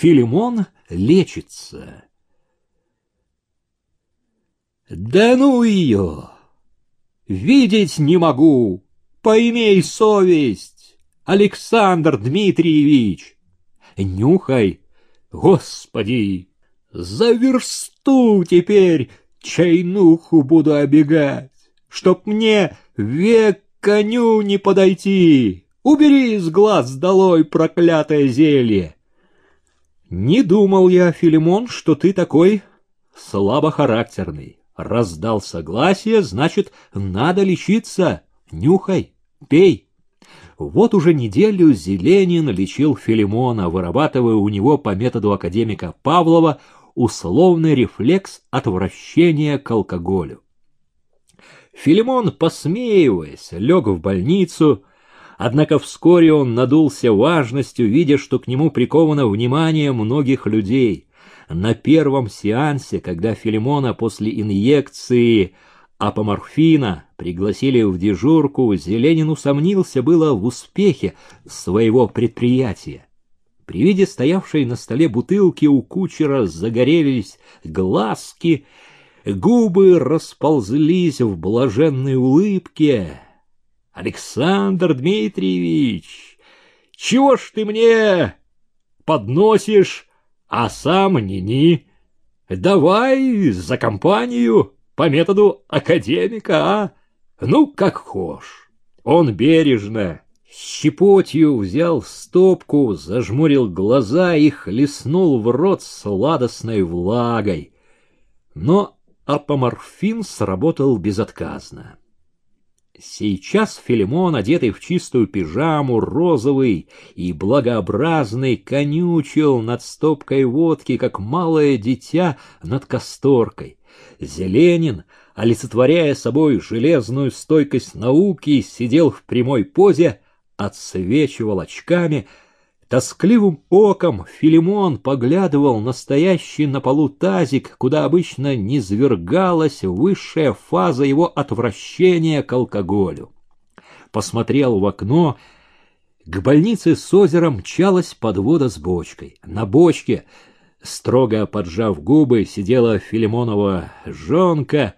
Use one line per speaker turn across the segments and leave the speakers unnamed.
Филимон лечится. Да ну ее! Видеть не могу! Поимей совесть, Александр Дмитриевич! Нюхай, Господи! За версту теперь чайнуху буду обегать, Чтоб мне век коню не подойти. Убери из глаз долой проклятое зелье. Не думал я, Филимон, что ты такой слабохарактерный. Раздал согласие, значит, надо лечиться. Нюхай, пей. Вот уже неделю Зеленин лечил Филимона, вырабатывая у него по методу академика Павлова условный рефлекс отвращения к алкоголю. Филимон, посмеиваясь, лег в больницу, однако вскоре он надулся важностью, видя, что к нему приковано внимание многих людей. На первом сеансе, когда Филимона после инъекции апоморфина пригласили в дежурку, Зеленин усомнился было в успехе своего предприятия. При виде стоявшей на столе бутылки у кучера загорелись глазки, губы расползлись в блаженной улыбке. «Александр Дмитриевич, чего ж ты мне подносишь, а сам ни-ни? Давай за компанию по методу академика, а? Ну, как хошь». Он бережно, щепотью взял стопку, зажмурил глаза и хлестнул в рот сладостной влагой. Но апоморфин сработал безотказно. Сейчас Филимон, одетый в чистую пижаму, розовый и благообразный, конючил над стопкой водки, как малое дитя над касторкой. Зеленин, олицетворяя собой железную стойкость науки, сидел в прямой позе, отсвечивал очками — Тоскливым оком Филимон поглядывал на стоящий на полу тазик, куда обычно низвергалась высшая фаза его отвращения к алкоголю. Посмотрел в окно, к больнице с озером мчалась подвода с бочкой. На бочке, строго поджав губы, сидела Филимонова жонка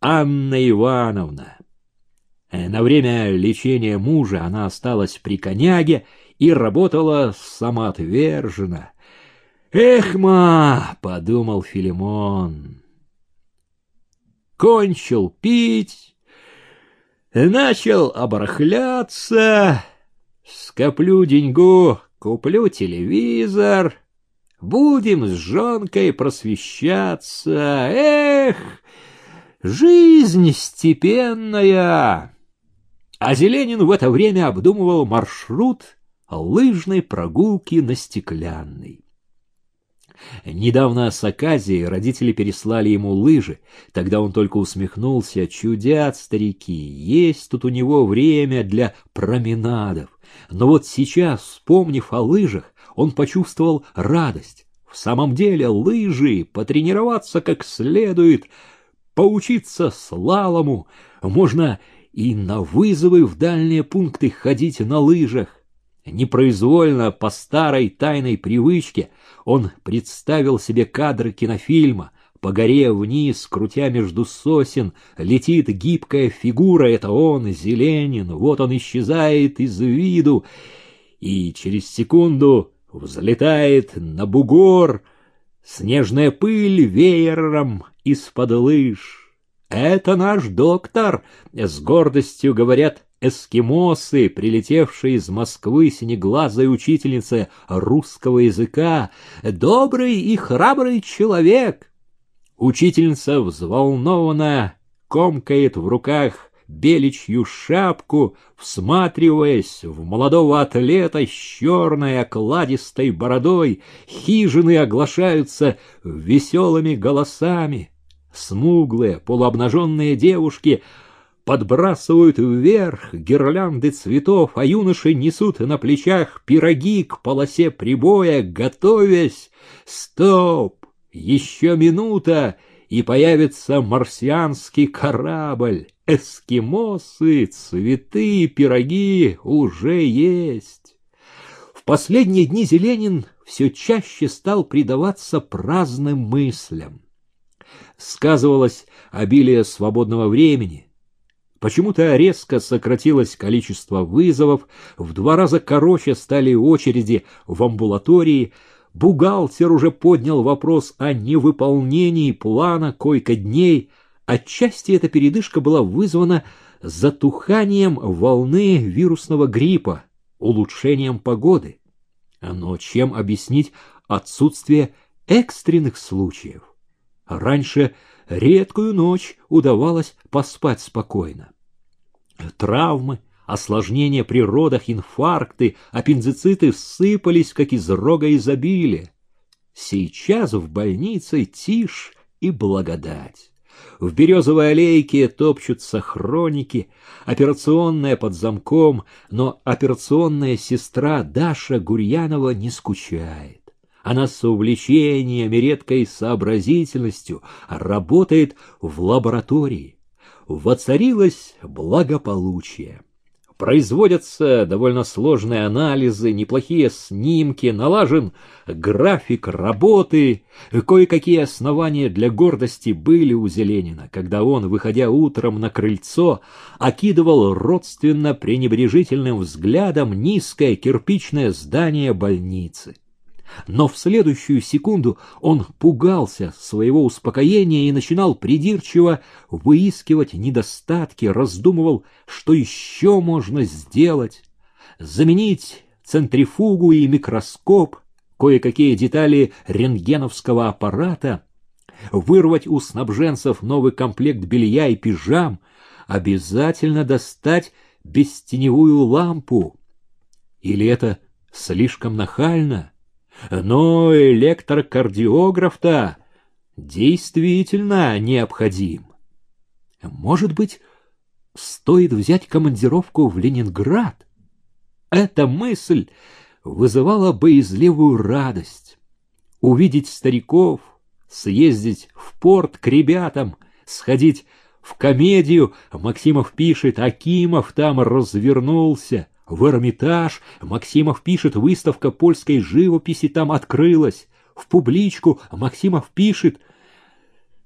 Анна Ивановна. На время лечения мужа она осталась при коняге и работала самоотверженно. «Эх, ма!» — подумал Филимон. Кончил пить, начал оборхляться, скоплю деньгу, куплю телевизор, будем с жонкой просвещаться. Эх, жизнь степенная! А Зеленин в это время обдумывал маршрут лыжной прогулки на стеклянной. Недавно с Аказией родители переслали ему лыжи. Тогда он только усмехнулся. Чудят старики, есть тут у него время для променадов. Но вот сейчас, вспомнив о лыжах, он почувствовал радость. В самом деле лыжи, потренироваться как следует, поучиться слалому, можно и на вызовы в дальние пункты ходить на лыжах. Непроизвольно, по старой тайной привычке, он представил себе кадры кинофильма. По горе вниз, крутя между сосен, летит гибкая фигура. Это он, Зеленин. Вот он исчезает из виду. И через секунду взлетает на бугор. Снежная пыль веером из-под лыж. «Это наш доктор!» — с гордостью говорят эскимосы, прилетевшие из Москвы синеглазой учительницы русского языка, добрый и храбрый человек. Учительница взволнованно комкает в руках беличью шапку, всматриваясь в молодого атлета с черной окладистой бородой, хижины оглашаются веселыми голосами. Смуглые, полуобнаженные девушки подбрасывают вверх гирлянды цветов, а юноши несут на плечах пироги к полосе прибоя, готовясь. Стоп! Еще минута, и появится марсианский корабль. Эскимосы, цветы, пироги уже есть. В последние дни Зеленин все чаще стал предаваться праздным мыслям. Сказывалось обилие свободного времени. Почему-то резко сократилось количество вызовов, в два раза короче стали очереди в амбулатории, бухгалтер уже поднял вопрос о невыполнении плана койко-дней, отчасти эта передышка была вызвана затуханием волны вирусного гриппа, улучшением погоды. Но чем объяснить отсутствие экстренных случаев? Раньше редкую ночь удавалось поспать спокойно. Травмы, осложнения при родах, инфаркты, аппендициты сыпались, как из рога изобилия. Сейчас в больнице тишь и благодать. В березовой аллейке топчутся хроники, операционная под замком, но операционная сестра Даша Гурьянова не скучает. Она с увлечением и редкой сообразительностью работает в лаборатории. Воцарилось благополучие. Производятся довольно сложные анализы, неплохие снимки, налажен график работы. Кое-какие основания для гордости были у Зеленина, когда он, выходя утром на крыльцо, окидывал родственно пренебрежительным взглядом низкое кирпичное здание больницы. Но в следующую секунду он пугался своего успокоения и начинал придирчиво выискивать недостатки, раздумывал, что еще можно сделать. Заменить центрифугу и микроскоп, кое-какие детали рентгеновского аппарата, вырвать у снабженцев новый комплект белья и пижам, обязательно достать бестеневую лампу. Или это слишком нахально? Но электрокардиограф-то действительно необходим. Может быть, стоит взять командировку в Ленинград? Эта мысль вызывала боязливую радость. Увидеть стариков, съездить в порт к ребятам, сходить в комедию, Максимов пишет, Акимов там развернулся — в Эрмитаж Максимов пишет, выставка польской живописи там открылась. В публичку Максимов пишет,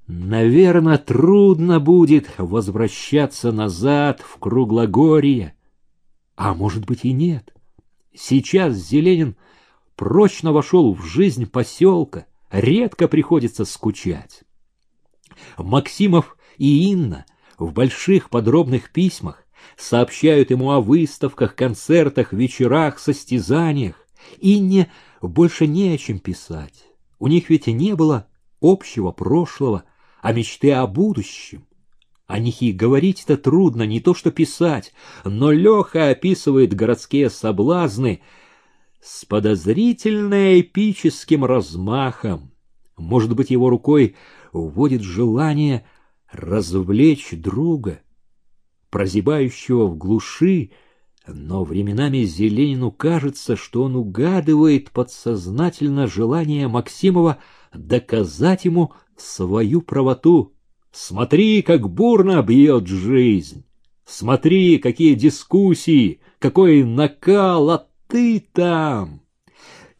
наверное, трудно будет возвращаться назад в Круглогорье. А может быть и нет. Сейчас Зеленин прочно вошел в жизнь поселка, редко приходится скучать. Максимов и Инна в больших подробных письмах сообщают ему о выставках, концертах, вечерах, состязаниях. Инне больше не о чем писать. У них ведь не было общего прошлого, а мечты о будущем. О них и говорить-то трудно, не то что писать, но Леха описывает городские соблазны с подозрительно эпическим размахом. Может быть, его рукой вводит желание развлечь друга — прозябающего в глуши, но временами Зеленину кажется, что он угадывает подсознательно желание Максимова доказать ему свою правоту. Смотри, как бурно бьет жизнь! Смотри, какие дискуссии, какой накал, а ты там!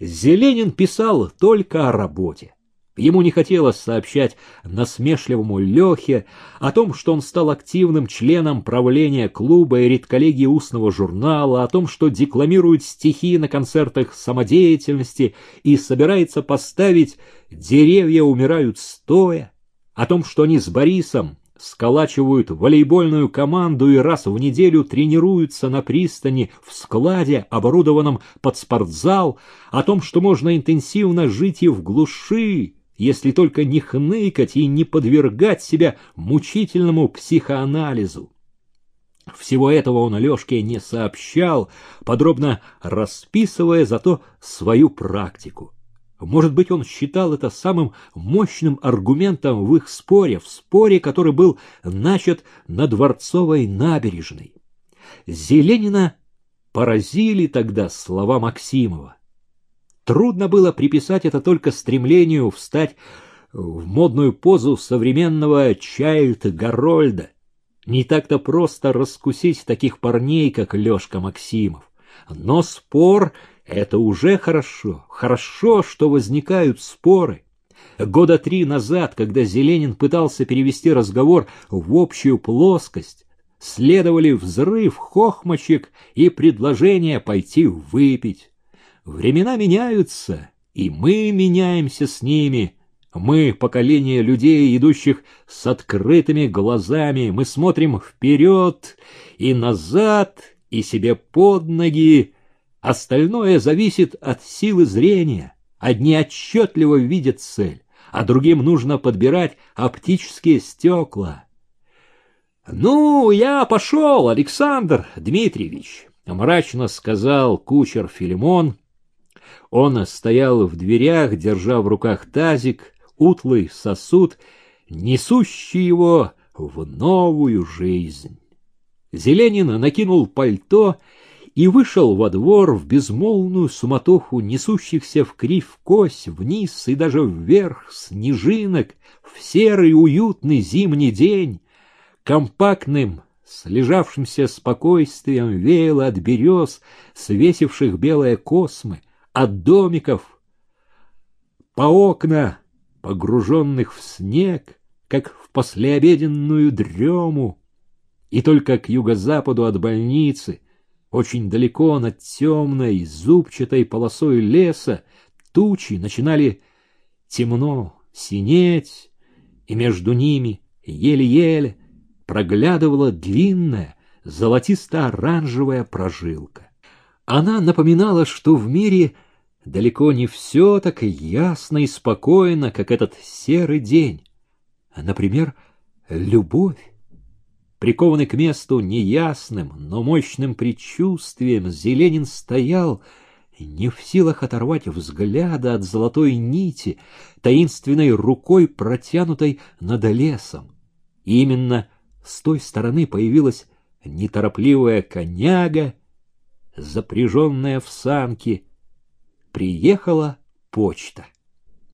Зеленин писал только о работе. Ему не хотелось сообщать насмешливому Лехе о том, что он стал активным членом правления клуба и редколлегии устного журнала, о том, что декламирует стихи на концертах самодеятельности и собирается поставить «Деревья умирают стоя», о том, что они с Борисом сколачивают волейбольную команду и раз в неделю тренируются на пристани в складе, оборудованном под спортзал, о том, что можно интенсивно жить и в глуши, если только не хныкать и не подвергать себя мучительному психоанализу. Всего этого он Алешке не сообщал, подробно расписывая зато свою практику. Может быть, он считал это самым мощным аргументом в их споре, в споре, который был начат на Дворцовой набережной. Зеленина поразили тогда слова Максимова. Трудно было приписать это только стремлению встать в модную позу современного Чайльд Гарольда. Не так-то просто раскусить таких парней, как Лёшка Максимов. Но спор — это уже хорошо. Хорошо, что возникают споры. Года три назад, когда Зеленин пытался перевести разговор в общую плоскость, следовали взрыв хохмочек и предложение пойти выпить. Времена меняются, и мы меняемся с ними. Мы — поколение людей, идущих с открытыми глазами. Мы смотрим вперед и назад, и себе под ноги. Остальное зависит от силы зрения. Одни отчетливо видят цель, а другим нужно подбирать оптические стекла. «Ну, я пошел, Александр Дмитриевич», — мрачно сказал кучер Филимон. Он стоял в дверях, держа в руках тазик, утлый сосуд, несущий его в новую жизнь. Зеленин накинул пальто и вышел во двор в безмолвную суматоху несущихся в крив вниз и даже вверх снежинок в серый уютный зимний день, компактным, с лежавшимся спокойствием веяло от берез, свесивших белые космы, от домиков, по окна, погруженных в снег, как в послеобеденную дрему, и только к юго-западу от больницы, очень далеко над темной зубчатой полосой леса, тучи начинали темно синеть, и между ними еле-еле проглядывала длинная золотисто-оранжевая прожилка. Она напоминала, что в мире далеко не все так ясно и спокойно, как этот серый день. Например, любовь. Прикованный к месту неясным, но мощным предчувствием, Зеленин стоял, не в силах оторвать взгляда от золотой нити, таинственной рукой, протянутой над лесом. именно с той стороны появилась неторопливая коняга, запряженная в санки. Приехала почта.